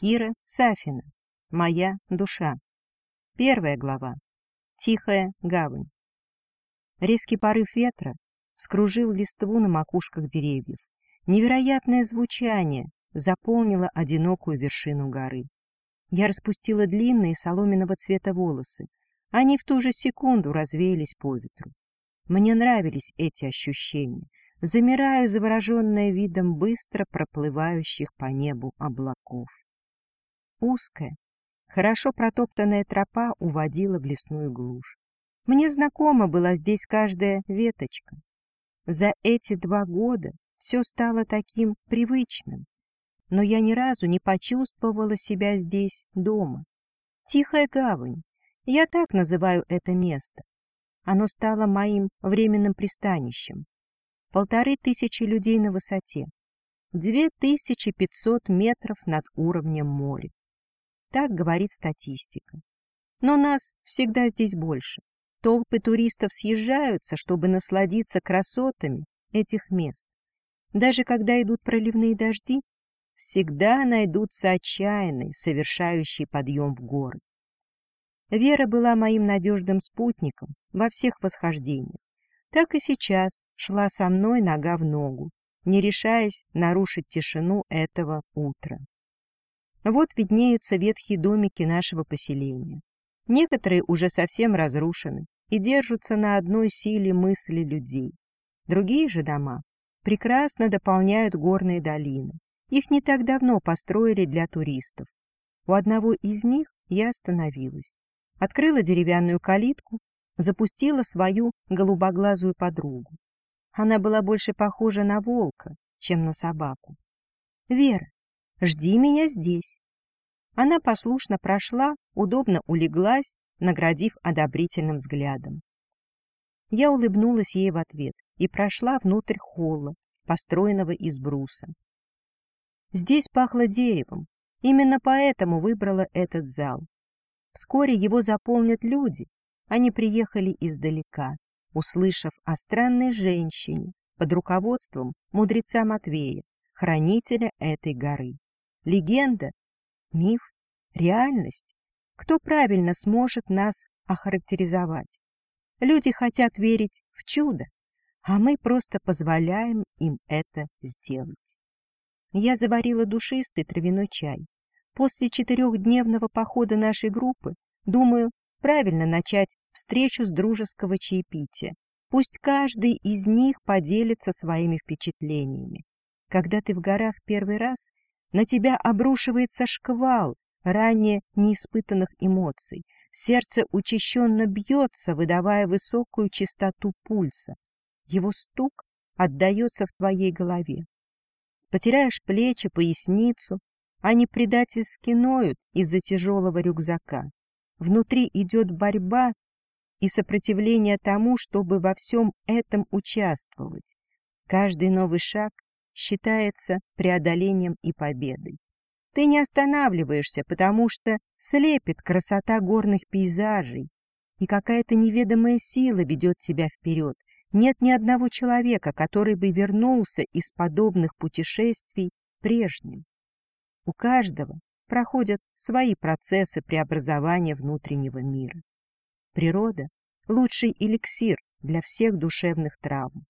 Кира Сафина. Моя душа. Первая глава. Тихая гавань. Резкий порыв ветра скружил листву на макушках деревьев. Невероятное звучание заполнило одинокую вершину горы. Я распустила длинные соломенного цвета волосы. Они в ту же секунду развеялись по ветру. Мне нравились эти ощущения. Замираю, завороженная видом быстро проплывающих по небу облаков. Узкая, хорошо протоптанная тропа уводила в лесную глушь. Мне знакома была здесь каждая веточка. За эти два года все стало таким привычным, но я ни разу не почувствовала себя здесь дома. Тихая гавань, я так называю это место. Оно стало моим временным пристанищем. Полторы тысячи людей на высоте, две тысячи пятьсот метров над уровнем моря. Так говорит статистика. Но нас всегда здесь больше. Толпы туристов съезжаются, чтобы насладиться красотами этих мест. Даже когда идут проливные дожди, всегда найдутся отчаянные, совершающие подъем в горы. Вера была моим надежным спутником во всех восхождениях. Так и сейчас шла со мной нога в ногу, не решаясь нарушить тишину этого утра. Вот виднеются ветхие домики нашего поселения. Некоторые уже совсем разрушены и держатся на одной силе мысли людей. Другие же дома прекрасно дополняют горные долины. Их не так давно построили для туристов. У одного из них я остановилась. Открыла деревянную калитку, запустила свою голубоглазую подругу. Она была больше похожа на волка, чем на собаку. — Вера, жди меня здесь. Она послушно прошла, удобно улеглась, наградив одобрительным взглядом. Я улыбнулась ей в ответ и прошла внутрь холла, построенного из бруса. Здесь пахло деревом, именно поэтому выбрала этот зал. Вскоре его заполнят люди, они приехали издалека, услышав о странной женщине под руководством мудреца Матвея, хранителя этой горы. Легенда, миф, реальность. Кто правильно сможет нас охарактеризовать? Люди хотят верить в чудо, а мы просто позволяем им это сделать. Я заварила душистый травяной чай. После четырехдневного похода нашей группы, думаю, правильно начать встречу с дружеского чаепития. Пусть каждый из них поделится своими впечатлениями. Когда ты в горах первый раз, на тебя обрушивается шквал ранее неиспытанных эмоций. Сердце учащенно бьется, выдавая высокую частоту пульса. Его стук отдается в твоей голове. Потеряешь плечи, поясницу, они предательски ноют из-за тяжелого рюкзака. Внутри идет борьба и сопротивление тому, чтобы во всем этом участвовать. Каждый новый шаг считается преодолением и победой. Ты не останавливаешься, потому что слепит красота горных пейзажей, и какая-то неведомая сила ведет тебя вперед, нет ни одного человека, который бы вернулся из подобных путешествий прежним. У каждого проходят свои процессы преобразования внутреннего мира. Природа — лучший эликсир для всех душевных травм.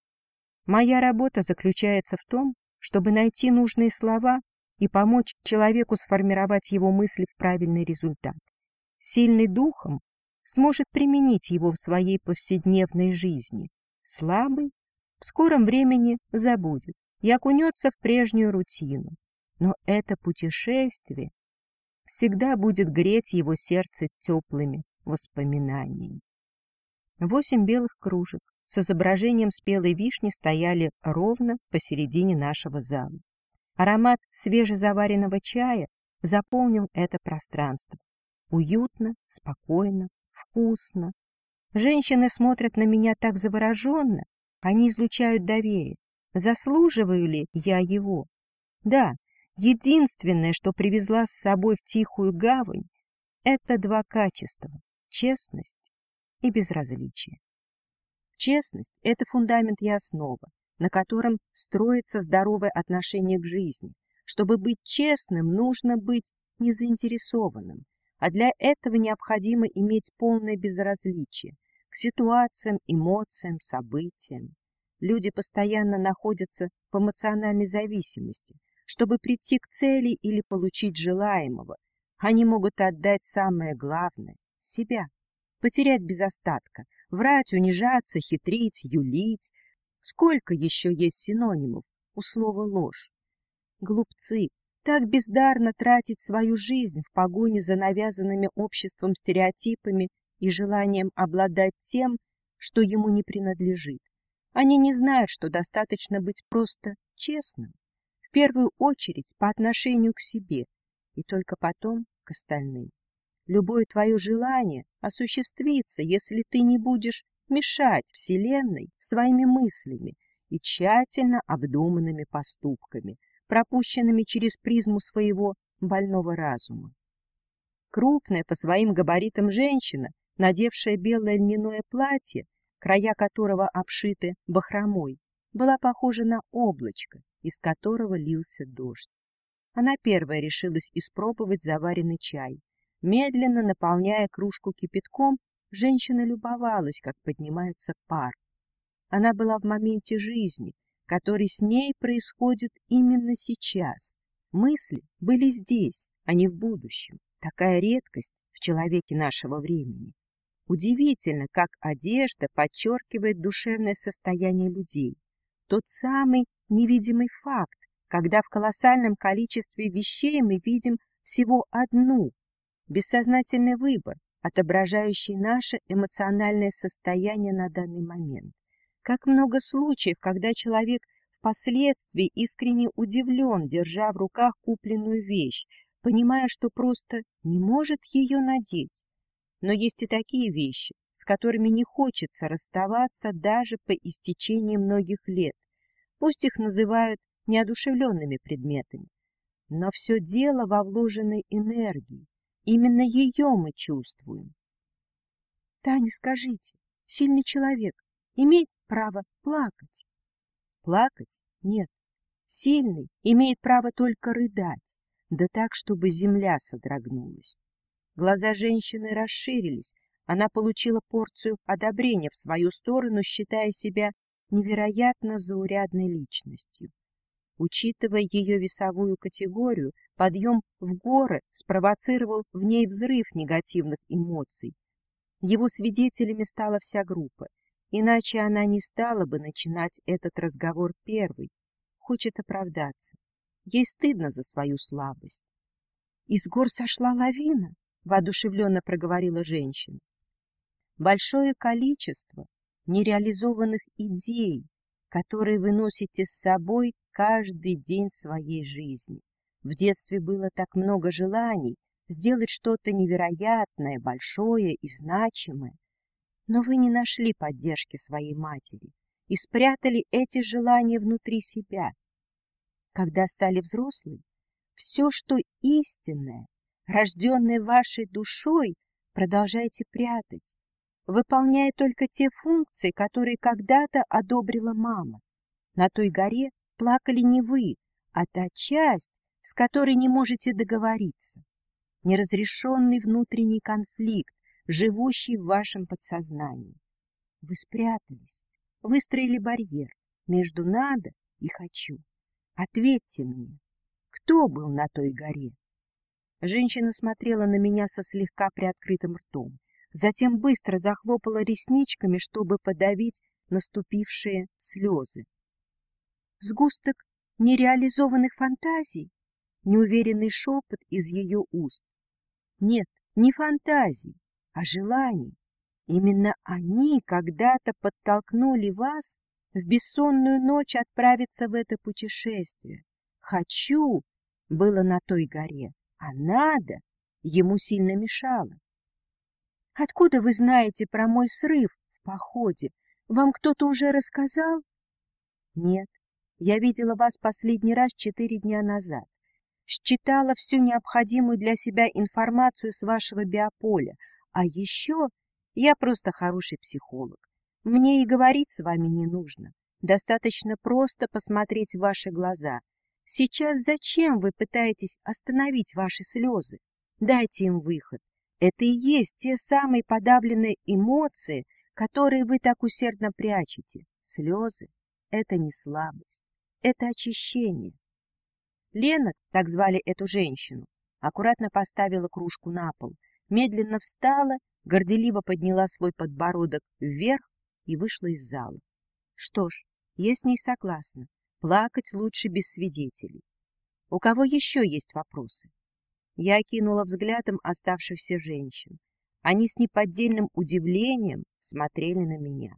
Моя работа заключается в том, чтобы найти нужные слова и помочь человеку сформировать его мысли в правильный результат. Сильный духом сможет применить его в своей повседневной жизни, слабый в скором времени забудет и окунется в прежнюю рутину. Но это путешествие всегда будет греть его сердце теплыми воспоминаниями. Восемь белых кружек с изображением спелой вишни стояли ровно посередине нашего зала. Аромат свежезаваренного чая заполнил это пространство. Уютно, спокойно, вкусно, Женщины смотрят на меня так завороженно, они излучают доверие. Заслуживаю ли я его? Да, единственное, что привезла с собой в тихую гавань, это два качества — честность и безразличие. Честность — это фундамент и основа, на котором строится здоровое отношение к жизни. Чтобы быть честным, нужно быть незаинтересованным, а для этого необходимо иметь полное безразличие к ситуациям, эмоциям, событиям. Люди постоянно находятся в эмоциональной зависимости. Чтобы прийти к цели или получить желаемого, они могут отдать самое главное — себя, потерять без остатка, врать, унижаться, хитрить, юлить. Сколько еще есть синонимов у слова «ложь»? Глупцы, так бездарно тратить свою жизнь в погоне за навязанными обществом стереотипами и желанием обладать тем, что ему не принадлежит. Они не знают, что достаточно быть просто честным, в первую очередь по отношению к себе и только потом к остальным. Любое твое желание осуществится, если ты не будешь мешать Вселенной своими мыслями и тщательно обдуманными поступками, пропущенными через призму своего больного разума. Крупная по своим габаритам женщина, надевшая белое льняное платье, края которого обшиты бахромой, была похожа на облачко, из которого лился дождь. Она первая решилась испробовать заваренный чай. Медленно наполняя кружку кипятком, женщина любовалась, как поднимается пар. Она была в моменте жизни, который с ней происходит именно сейчас. Мысли были здесь, а не в будущем. Такая редкость в человеке нашего времени. Удивительно, как одежда подчеркивает душевное состояние людей. Тот самый невидимый факт, когда в колоссальном количестве вещей мы видим всего одну, бессознательный выбор, отображающий наше эмоциональное состояние на данный момент. Как много случаев, когда человек впоследствии искренне удивлен, держа в руках купленную вещь, понимая, что просто не может ее надеть. Но есть и такие вещи, с которыми не хочется расставаться даже по истечении многих лет. Пусть их называют неодушевленными предметами. Но все дело во вложенной энергии. Именно ее мы чувствуем. — Таня, скажите, сильный человек имеет право плакать. Плакать? Нет. Сильный имеет право только рыдать, да так, чтобы земля содрогнулась. Глаза женщины расширились, она получила порцию одобрения в свою сторону, считая себя невероятно заурядной личностью. Учитывая ее весовую категорию, подъем в горы спровоцировал в ней взрыв негативных эмоций. Его свидетелями стала вся группа, Иначе она не стала бы начинать этот разговор первой. Хочет оправдаться. Ей стыдно за свою слабость. — Из гор сошла лавина, — воодушевленно проговорила женщина. Большое количество нереализованных идей, которые вы носите с собой каждый день своей жизни. В детстве было так много желаний сделать что-то невероятное, большое и значимое, но вы не нашли поддержки своей матери и спрятали эти желания внутри себя. Когда стали взрослой, все, что истинное, рожденное вашей душой, продолжаете прятать, выполняя только те функции, которые когда-то одобрила мама. На той горе плакали не вы, а та часть, с которой не можете договориться. Неразрешенный внутренний конфликт, живущий в вашем подсознании. Вы спрятались, выстроили барьер между «надо» и «хочу». Ответьте мне, кто был на той горе? Женщина смотрела на меня со слегка приоткрытым ртом, затем быстро захлопала ресничками, чтобы подавить наступившие слезы. Сгусток нереализованных фантазий? Неуверенный шепот из ее уст. Нет, не фантазий, а желаний. Именно они когда-то подтолкнули вас в бессонную ночь отправиться в это путешествие. «Хочу» было на той горе, а «надо» ему сильно мешало. «Откуда вы знаете про мой срыв в походе? Вам кто-то уже рассказал?» «Нет, я видела вас последний раз четыре дня назад. Считала всю необходимую для себя информацию с вашего биополя, а еще я просто хороший психолог. Мне и говорить с вами не нужно. Достаточно просто посмотреть в ваши глаза. Сейчас зачем вы пытаетесь остановить ваши слезы? Дайте им выход. Это и есть те самые подавленные эмоции, которые вы так усердно прячете. Слезы — это не слабость, это очищение. Лена, так звали эту женщину, аккуратно поставила кружку на пол, медленно встала, горделиво подняла свой подбородок вверх и вышла из зала. Что ж, я с ней согласна. Плакать лучше без свидетелей. У кого еще есть вопросы? Я окинула взглядом оставшихся женщин. Они с неподдельным удивлением смотрели на меня.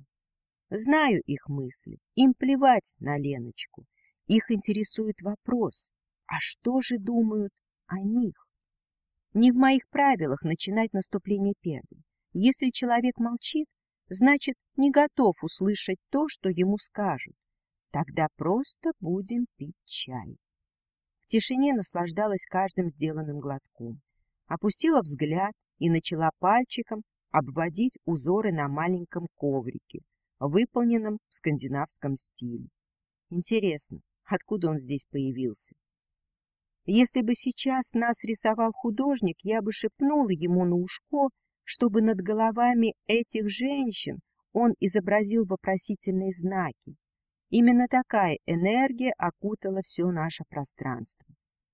Знаю их мысли, им плевать на Леночку. Их интересует вопрос, а что же думают о них? Не в моих правилах начинать наступление первым. Если человек молчит, значит, не готов услышать то, что ему скажут. Тогда просто будем пить чай. В тишине наслаждалась каждым сделанным глотком. Опустила взгляд и начала пальчиком обводить узоры на маленьком коврике, выполненном в скандинавском стиле. Интересно, откуда он здесь появился? Если бы сейчас нас рисовал художник, я бы шепнула ему на ушко, чтобы над головами этих женщин он изобразил вопросительные знаки. Именно такая энергия окутала все наше пространство.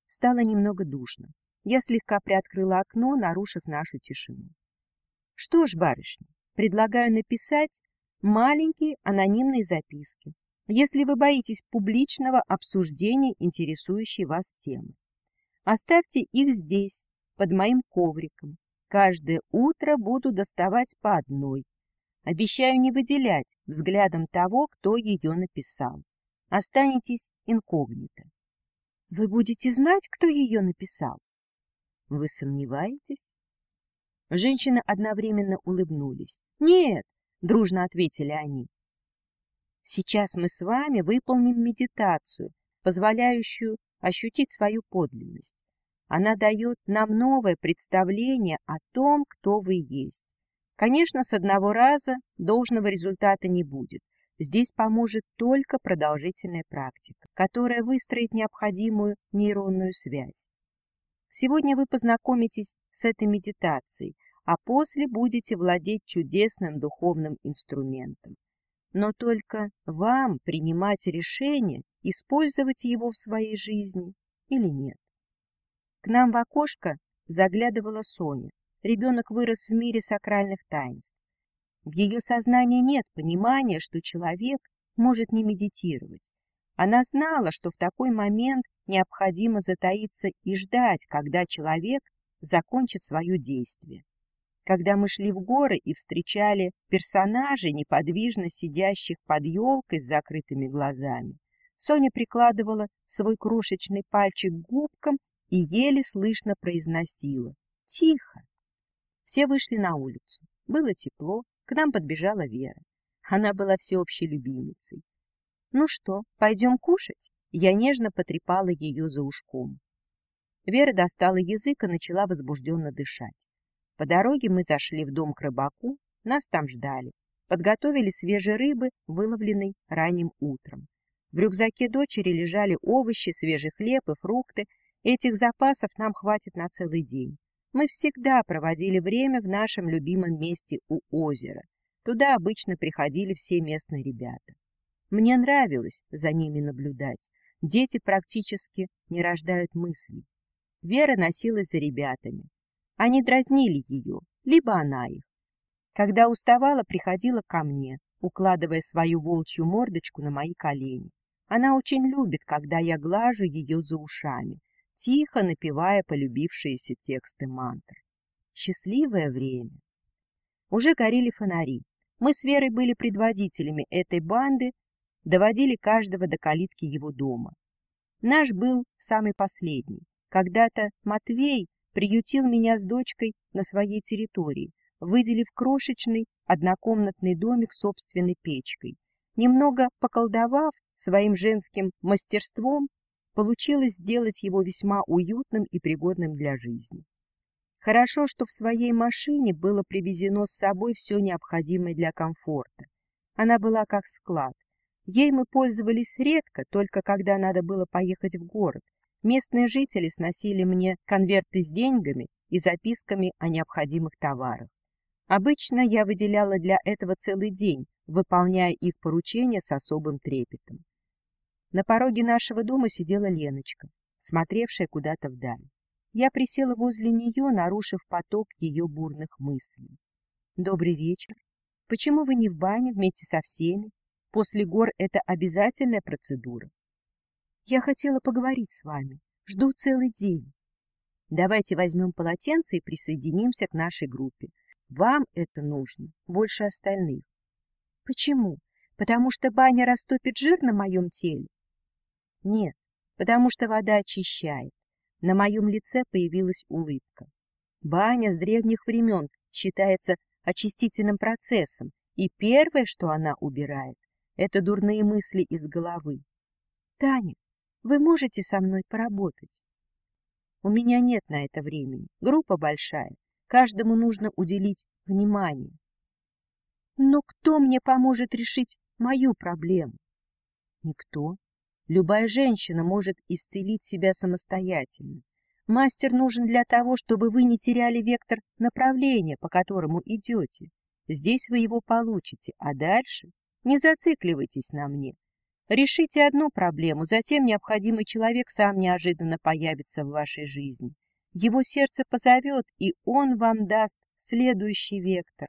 Стало немного душно. Я слегка приоткрыла окно, нарушив нашу тишину. Что ж, барышня, предлагаю написать маленькие анонимные записки, если вы боитесь публичного обсуждения интересующей вас темы. Оставьте их здесь, под моим ковриком. Каждое утро буду доставать по одной. Обещаю не выделять взглядом того, кто ее написал. Останетесь инкогнито. Вы будете знать, кто ее написал? Вы сомневаетесь? Женщины одновременно улыбнулись. Нет, дружно ответили они. Сейчас мы с вами выполним медитацию, позволяющую ощутить свою подлинность. Она дает нам новое представление о том, кто вы есть. Конечно, с одного раза должного результата не будет. Здесь поможет только продолжительная практика, которая выстроит необходимую нейронную связь. Сегодня вы познакомитесь с этой медитацией, а после будете владеть чудесным духовным инструментом но только вам принимать решение, использовать его в своей жизни или нет. К нам в окошко заглядывала Соня. Ребенок вырос в мире сакральных таинств. В ее сознании нет понимания, что человек может не медитировать. Она знала, что в такой момент необходимо затаиться и ждать, когда человек закончит свое действие когда мы шли в горы и встречали персонажей, неподвижно сидящих под елкой с закрытыми глазами, Соня прикладывала свой крошечный пальчик к губкам и еле слышно произносила «Тихо!». Все вышли на улицу. Было тепло, к нам подбежала Вера. Она была всеобщей любимицей. «Ну что, пойдем кушать?» Я нежно потрепала ее за ушком. Вера достала язык и начала возбужденно дышать. По дороге мы зашли в дом к рыбаку, нас там ждали. Подготовили свежей рыбы, выловленной ранним утром. В рюкзаке дочери лежали овощи, свежий хлеб и фрукты. Этих запасов нам хватит на целый день. Мы всегда проводили время в нашем любимом месте у озера. Туда обычно приходили все местные ребята. Мне нравилось за ними наблюдать. Дети практически не рождают мыслей. Вера носилась за ребятами. Они дразнили ее, либо она их. Когда уставала, приходила ко мне, укладывая свою волчью мордочку на мои колени. Она очень любит, когда я глажу ее за ушами, тихо напевая полюбившиеся тексты мантр. Счастливое время. Уже горели фонари. Мы с Верой были предводителями этой банды, доводили каждого до калитки его дома. Наш был самый последний. Когда-то Матвей приютил меня с дочкой на своей территории, выделив крошечный однокомнатный домик с собственной печкой. Немного поколдовав своим женским мастерством, получилось сделать его весьма уютным и пригодным для жизни. Хорошо, что в своей машине было привезено с собой все необходимое для комфорта. Она была как склад. Ей мы пользовались редко, только когда надо было поехать в город. Местные жители сносили мне конверты с деньгами и записками о необходимых товарах. Обычно я выделяла для этого целый день, выполняя их поручения с особым трепетом. На пороге нашего дома сидела Леночка, смотревшая куда-то вдаль. Я присела возле нее, нарушив поток ее бурных мыслей. — Добрый вечер. Почему вы не в бане вместе со всеми? После гор это обязательная процедура. Я хотела поговорить с вами. Жду целый день. Давайте возьмем полотенце и присоединимся к нашей группе. Вам это нужно больше остальных. Почему? Потому что баня растопит жир на моем теле? Нет, потому что вода очищает. На моем лице появилась улыбка. Баня с древних времен считается очистительным процессом, и первое, что она убирает, это дурные мысли из головы. Таня, вы можете со мной поработать? У меня нет на это времени. Группа большая. Каждому нужно уделить внимание. Но кто мне поможет решить мою проблему? Никто. Любая женщина может исцелить себя самостоятельно. Мастер нужен для того, чтобы вы не теряли вектор направления, по которому идете. Здесь вы его получите, а дальше не зацикливайтесь на мне. Решите одну проблему, затем необходимый человек сам неожиданно появится в вашей жизни. Его сердце позовет, и он вам даст следующий вектор.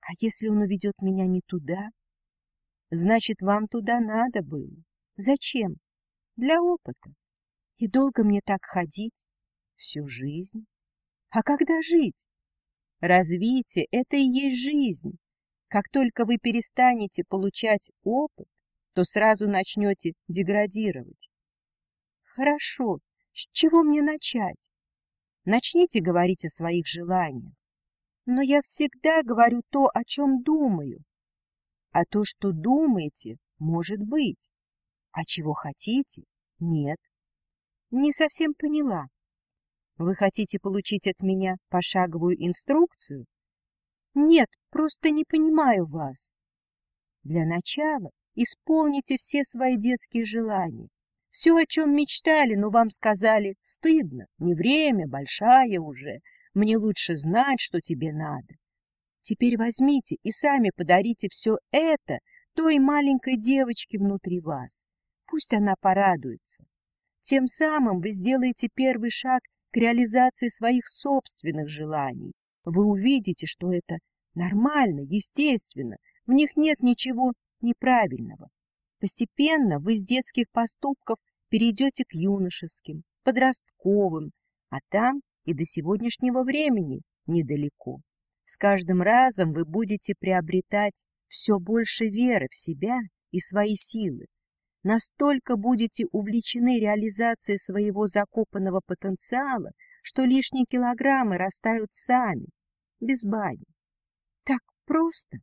А если он уведет меня не туда? Значит, вам туда надо было. Зачем? Для опыта. И долго мне так ходить? Всю жизнь. А когда жить? Развитие — это и есть жизнь. Как только вы перестанете получать опыт, то сразу начнете деградировать. Хорошо, с чего мне начать? Начните говорить о своих желаниях. Но я всегда говорю то, о чем думаю. А то, что думаете, может быть. А чего хотите? Нет. Не совсем поняла. Вы хотите получить от меня пошаговую инструкцию? Нет, просто не понимаю вас. Для начала исполните все свои детские желания. Все, о чем мечтали, но вам сказали, стыдно, не время, большая уже, мне лучше знать, что тебе надо. Теперь возьмите и сами подарите все это той маленькой девочке внутри вас. Пусть она порадуется. Тем самым вы сделаете первый шаг к реализации своих собственных желаний. Вы увидите, что это нормально, естественно, в них нет ничего неправильного. Постепенно вы с детских поступков перейдете к юношеским, подростковым, а там и до сегодняшнего времени недалеко. С каждым разом вы будете приобретать все больше веры в себя и свои силы, настолько будете увлечены реализацией своего закопанного потенциала, что лишние килограммы растают сами, без бани. Так просто.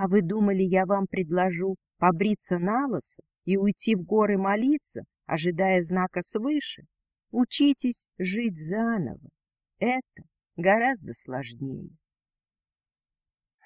А вы думали, я вам предложу побриться на лысо и уйти в горы молиться, ожидая знака свыше? Учитесь жить заново. Это гораздо сложнее.